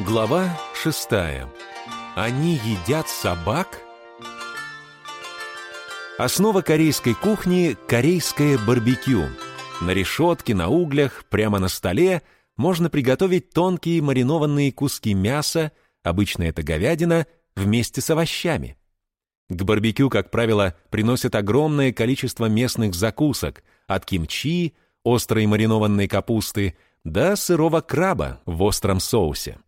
Глава шестая. Они едят собак? Основа корейской кухни – корейское барбекю. На решетке, на углях, прямо на столе можно приготовить тонкие маринованные куски мяса, обычно это говядина, вместе с овощами. К барбекю, как правило, приносят огромное количество местных закусок, от кимчи, острой маринованной капусты, до сырого краба в остром соусе.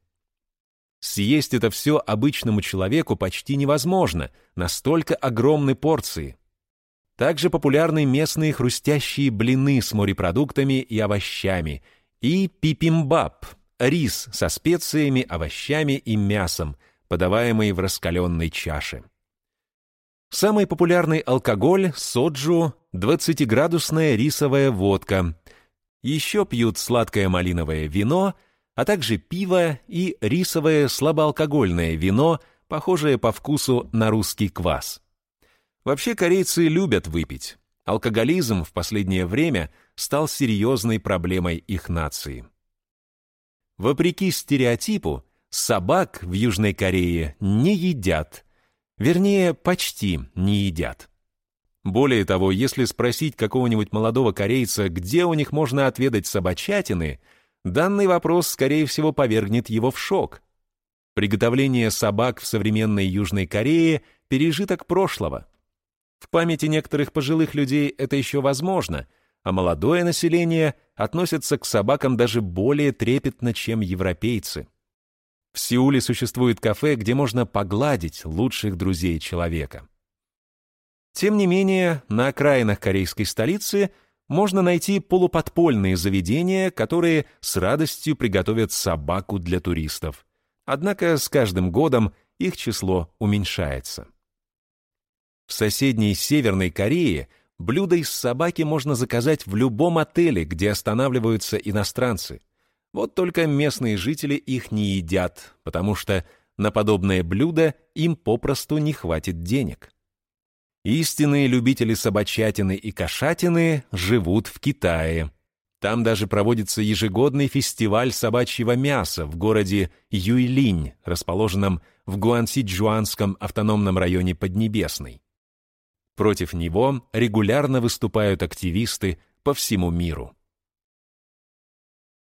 Съесть это все обычному человеку почти невозможно, настолько огромны порции. Также популярны местные хрустящие блины с морепродуктами и овощами, и пипимбап – рис со специями, овощами и мясом, подаваемый в раскаленной чаше. Самый популярный алкоголь – соджу, 20-градусная рисовая водка. Еще пьют сладкое малиновое вино – а также пиво и рисовое слабоалкогольное вино, похожее по вкусу на русский квас. Вообще корейцы любят выпить. Алкоголизм в последнее время стал серьезной проблемой их нации. Вопреки стереотипу, собак в Южной Корее не едят. Вернее, почти не едят. Более того, если спросить какого-нибудь молодого корейца, где у них можно отведать собачатины – Данный вопрос, скорее всего, повергнет его в шок. Приготовление собак в современной Южной Корее – пережиток прошлого. В памяти некоторых пожилых людей это еще возможно, а молодое население относится к собакам даже более трепетно, чем европейцы. В Сеуле существует кафе, где можно погладить лучших друзей человека. Тем не менее, на окраинах корейской столицы – можно найти полуподпольные заведения, которые с радостью приготовят собаку для туристов. Однако с каждым годом их число уменьшается. В соседней Северной Корее блюдо из собаки можно заказать в любом отеле, где останавливаются иностранцы. Вот только местные жители их не едят, потому что на подобное блюдо им попросту не хватит денег. Истинные любители собачатины и кошатины живут в Китае. Там даже проводится ежегодный фестиваль собачьего мяса в городе Юйлинь, расположенном в Гуансиджуанском автономном районе Поднебесной. Против него регулярно выступают активисты по всему миру.